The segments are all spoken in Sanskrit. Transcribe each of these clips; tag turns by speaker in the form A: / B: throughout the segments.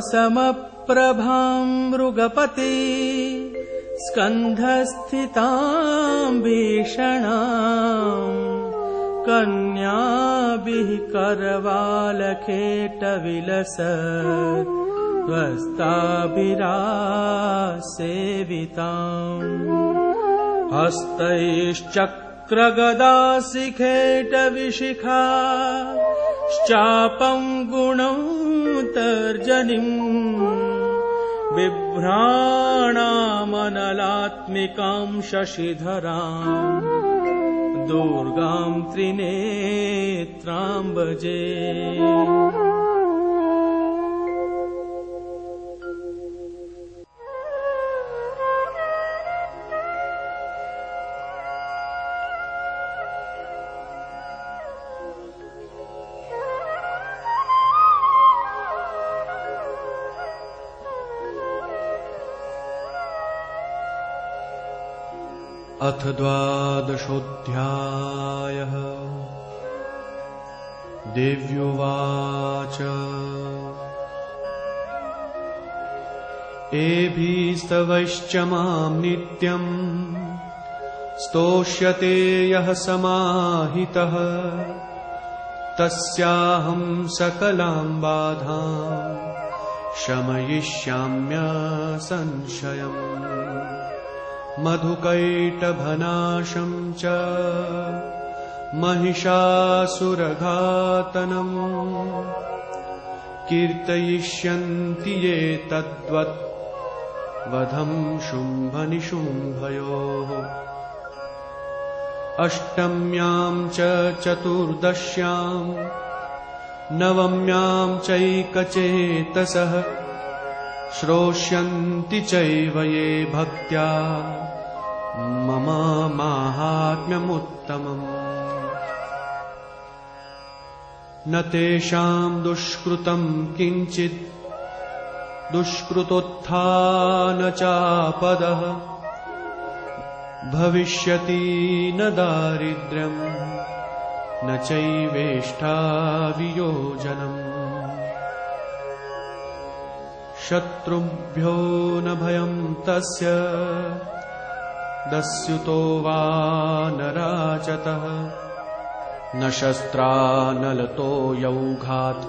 A: विद्युद्दामसमप्रभां मृगपते स्कन्धस्थितां भीषणा कन्याभिः करवालखेटविलस त्वस्ताभिरासेविताम् हस्तैश्चक्रगदाशिखेटविशिखा श्चापं गुणौ तर्जनीम् बिभ्राणामनलात्मिकां शशिधराम् दुर्गां त्रिनेत्रां
B: अथ द्वादशोऽध्यायः। देव्युवाच। एभिस्तवश्च माम् नित्यम् स्तोष्यते यः समाहितः। तस्याहम् सकलाम् बाधाम् शमयिष्याम्य संशयम् मधुकैटभनाशम् च महिषासुरघातनम् कीर्तयिष्यन्ति ये तद्वत् वधम् शुम्भनिशुम्भयोः। अष्टम्याम् च चतुर्दश्याम् नवम्याम् चैकचेतसः श्रोष्यन्ति चैव ये भक्त्या। मम माहात्म्यमुत्तमम्। न तेषाम् दुष्कृतम् किञ्चित्। दुष्कृतोत्थान चापदः। भविष्यति न दारिद्र्यम्। न चैवेष्टावियोजनम् शत्रुभ्यो न भयम् तस्य। दस्युतो वा न राचतः न शस्त्रानलतो यौघात्।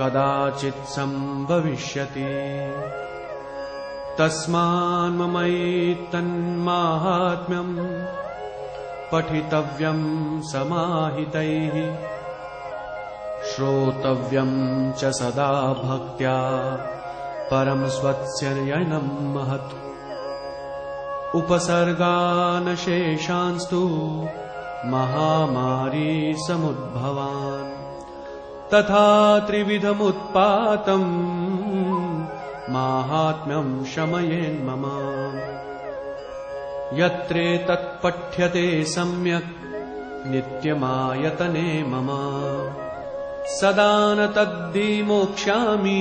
B: कदाचित् सम्भविष्यति। तस्मान्ममैतन्माहात्म्यम् पठितव्यम् समाहितैः। श्रोतव्यम् च सदा भक्त्या परम् स्वत्स्ययनम् महत्। उपसर्गानशेषांस्तु महामारी समुद्भवान्। तथा त्रिविधमुत्पातम् माहात्म्यम् शमयेन्मम यत्रेतत्पठ्यते सम्यक् नित्यमायतने मम। सदा न तद्धिमोक्ष्यामि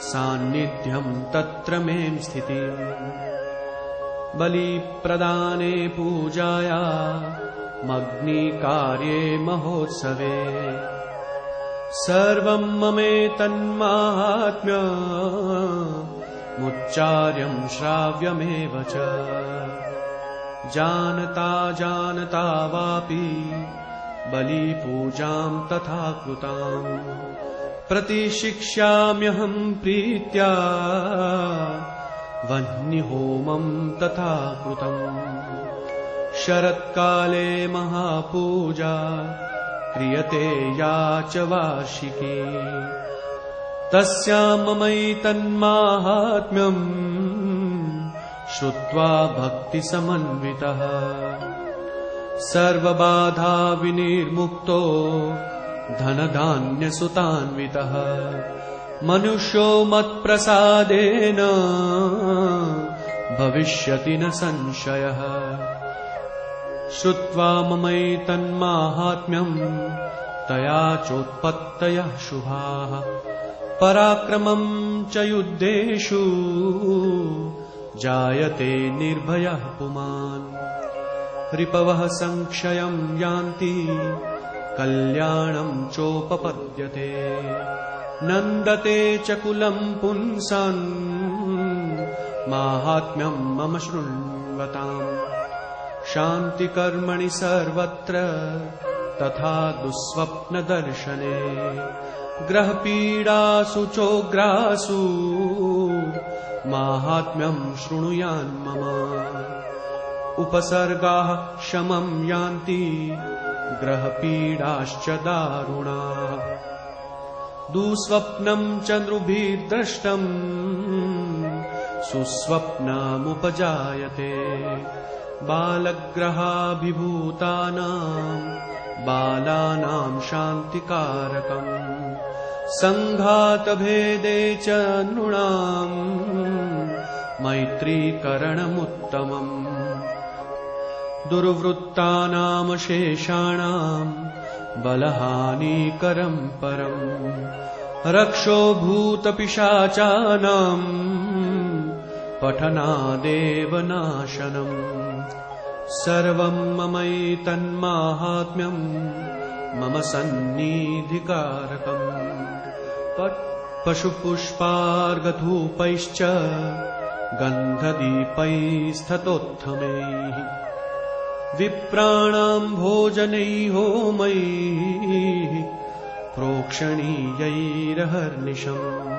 B: सान्निध्यम् तत्र मे स्थितिम् बलिप्रदाने पूजाया मग्निकार्ये महोत्सवे। सर्वम् ममेतन्माहात्म्य मुच्चार्यम् श्राव्यमेव च। जानता जानता वापि बलिपूजाम् तथा कृताम् प्रतिशिक्ष्याम्यहम् प्रीत्या वह्निहोमम् तथा कृतम् शरत्काले महापूजा क्रियते या च वार्षिकी। तस्याम् ममैतन्माहात्म्यम् श्रुत्वा भक्तिसमन्वितः। सर्वबाधा विनिर्मुक्तो धनधान्यसुतान्वितः। मनुष्यो मत्प्रसादेन भविष्यति न संशयः। श्रुत्वा ममैतन्माहात्म्यम् तया चोत्पत्तयः शुभाः। पराक्रमम् च युद्धेषु जायते निर्भयः पुमान्। रिपवः संक्षयम् यान्ति कल्याणम् चोपपद्यते। नन्दते च कुलम् पुंसन् माहात्म्यम् मम शृण्वताम्। शान्तिकर्मणि सर्वत्र तथा दुःस्वप्नदर्शने। ग्रहपीडासु चोग्रासु माहात्म्यम् शृणुयान् मम। उपसर्गाः शमम् यान्ति ग्रहपीडाश्च दारुणा। दुःस्वप्नम् चन्द्रुभिर्द्रष्टम् सुस्वप्नमुपजायते। बालग्रहाभिभूतानाम् बालानाम् शान्तिकारकम् सङ्घातभेदे च नृणाम् मैत्रीकरणमुत्तमम् दुर्वृत्तानामशेषाणाम् बलहानिकरम् परम् रक्षो भूतपिशाचानाम् पठनादेव नाशनम् सर्वम् ममैतन्माहात्म्यम् मम सन्निधिकारकम्। पशुपुष्पार्गधूपैश्च गन्धदीपैस्ततोत्थमैः विप्राणाम् भोजनैः होमैः प्रोक्षणीयैरहर्निशम्।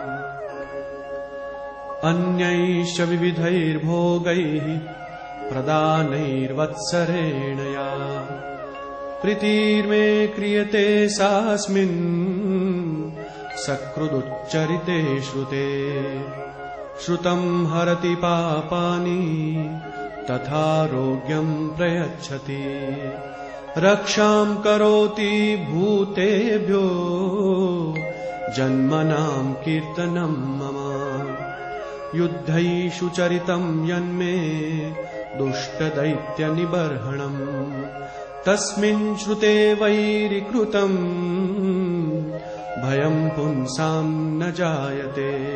B: अन्यैश्च विविधैर्भोगैः प्रदानैर्वत्सरेण या प्रीतिर्मे क्रियते सास्मिन् सकृदुच्चरिते श्रुते। श्रुतम् हरति पापानि तथारोग्यम् प्रयच्छति। रक्षाम् करोति भूतेभ्यो। जन्मनाम् कीर्तनम् मम। युद्धैषु चरितम् यन्मे। दुष्टदैत्यनिबर्हणम् तस्मिन् श्रुते वैरिकृतम् भयम् पुंसाम् न जायते।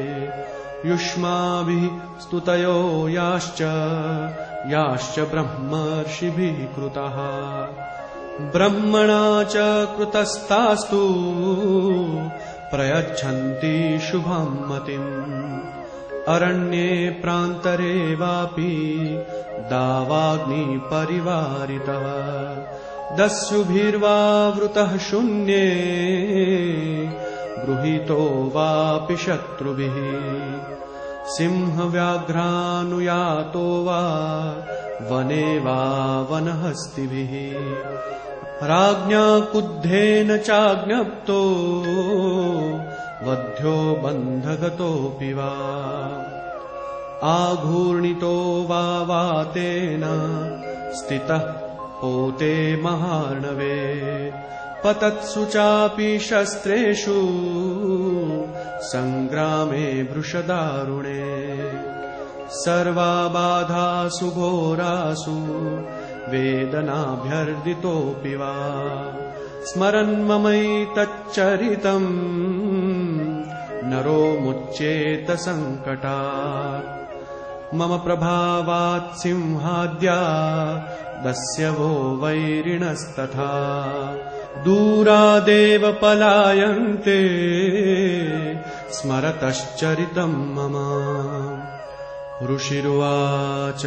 B: युष्माभिः स्तुतयो याश्च याश्च ब्रह्मर्षिभिः कृतः। ब्रह्मणा च कृतस्तास्तु। प्रयच्छन्ति शुभम् मतिम्। अरण्ये प्रान्तरे वापि दावाग्निपरिवारितः दस्युभिर्वावृतः शून्ये गृहीतो वापि शत्रुभिः सिंहव्याघ्रानुयातो वा वने वा वनहस्तिभिः। राज्ञा कुद्धेन चाज्ञप्तो वध्यो बन्धगतोऽपि वा। आघूर्णितो वा वातेन स्थितः पोते महार्णवे। पतत्सु चापि शस्त्रेषु सङ्ग्रामे भृशदारुणे। सर्वा बाधासु घोरासु वेदनाभ्यर्दितोऽपि वा। स्मरन् ममैतच्चरितम् नरो मुच्येत सङ्कटा। मम प्रभावात् सिंहाद्या दस्य वो वैरिणस्तथा। दूरादेव पलायन्ते स्मरतश्चरितम् मम ऋषिरुवाच।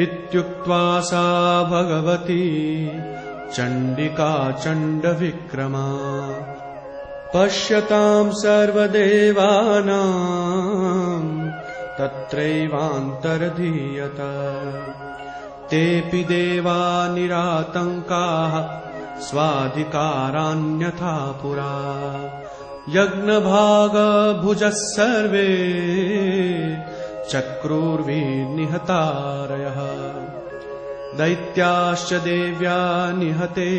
B: इत्युक्त्वा सा भगवती चण्डिका चण्डविक्रमा। पश्यताम् सर्वदेवानाम् तत्रैवान्तर्धीयत। तेऽपि देवा निरातङ्काः स्वाधिकारान्यथा पुरा यज्ञभागभुजः सर्वे चक्रुर्विनिहतारयः दैत्याश्च देव्या निहते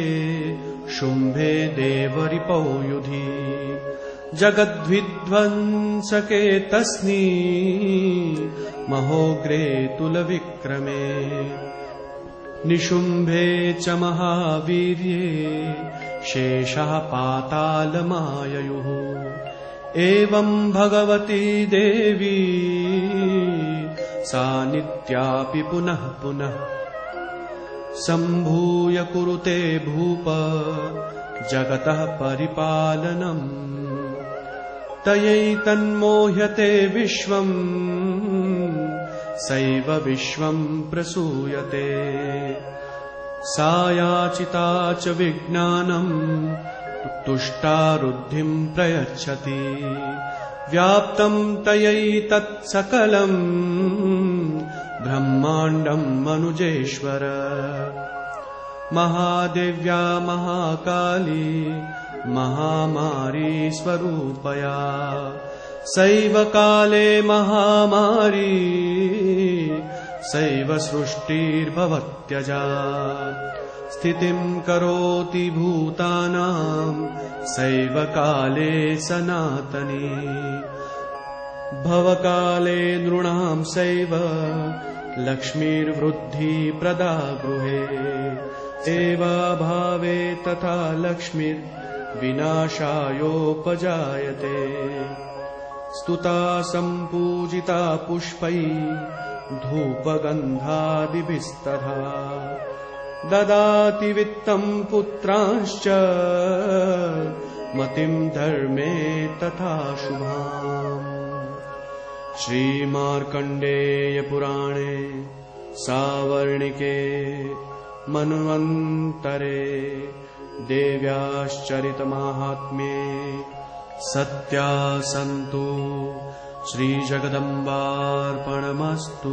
B: शुम्भे देवरिपौ युधि जगद्विध्वंसके तस्नी महोग्रे तुलविक्रमे। निशुम्भे च महावीर्ये शेषः पातालमाययुः। एवम् भगवती देवी सा नित्यापि पुनः पुनः। सम्भूय कुरुते भूप जगतः परिपालनम् तयैतन्मोह्यते विश्वम् सैव विश्वम् प्रसूयते सा याचिता च विज्ञानम् तुष्टारुद्धिम् प्रयच्छति। व्याप्तम् तयैतत्सकलम् ब्रह्माण्डम् मनुजेश्वर महादेव्या महाकाली महामारी स्वरूपया। सैव काले महामारी सैव सृष्टिर्भवत्यजा स्थितिम् करोति भूतानाम् सैव काले सनातनी। भवकाले नृणाम् सैव लक्ष्मीर्वृद्धिप्रदा गृहे। एवाभावे तथा लक्ष्मीर्विनाशायोपजायते स्तुता सम्पूजिता पुष्पै धूपगन्धादिभिस्तथा। ददाति वित्तम् पुत्रांश्च मतिम् धर्मे तथा शुभाम्। श्रीमार्कण्डेयपुराणे सावर्णिके मन्वन्तरे देव्याश्चरितमाहात्म्ये सत्या सन्तु श्रीजगदम्बार्पणमस्तु